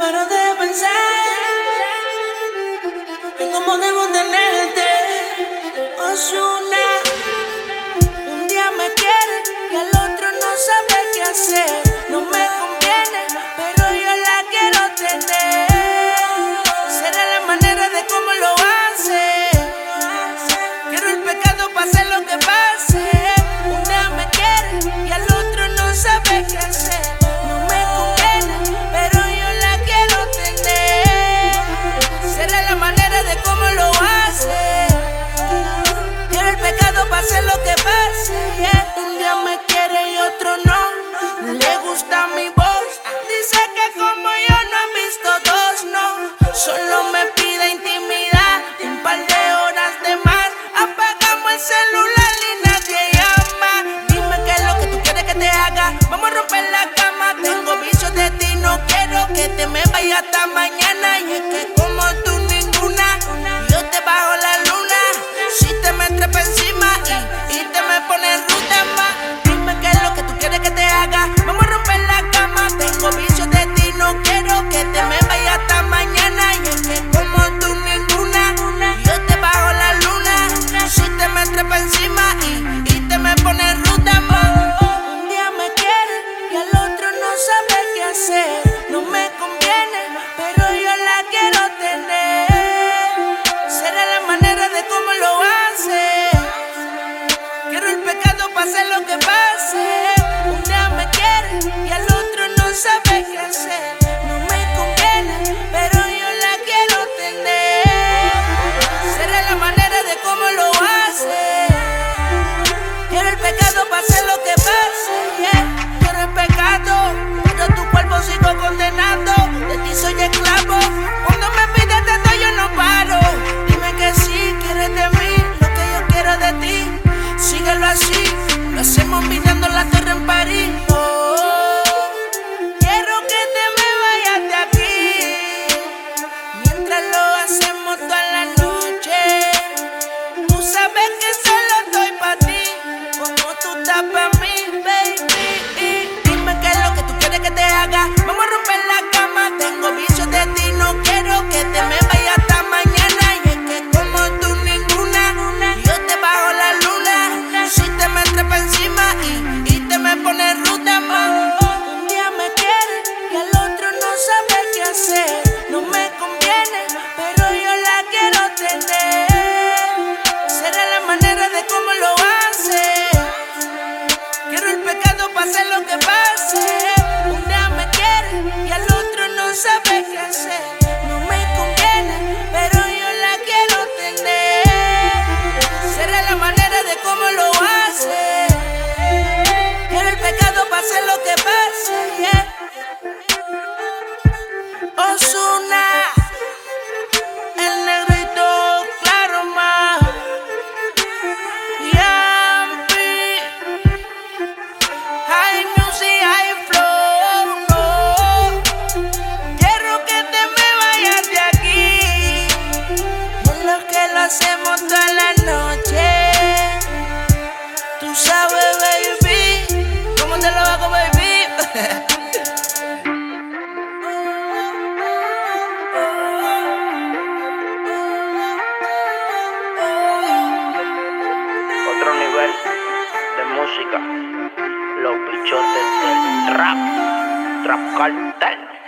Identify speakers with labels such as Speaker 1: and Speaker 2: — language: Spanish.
Speaker 1: paro de pensar en cómo debo tenerte. Osuna, un día me quiere y al otro no sabe qué hacer. Vamos a romper la cama. Tengo bichos de ti, no quiero que te me vayas hasta mañana. Y es que said. Lo hacemos mirando la torre en París. no me conviene, pero yo la quiero tener. Será la manera de cómo lo hace. Quiero el pecado pase lo que pase. Un día me quiere y al otro no sabe.
Speaker 2: los bichotes del rap, trap cartel.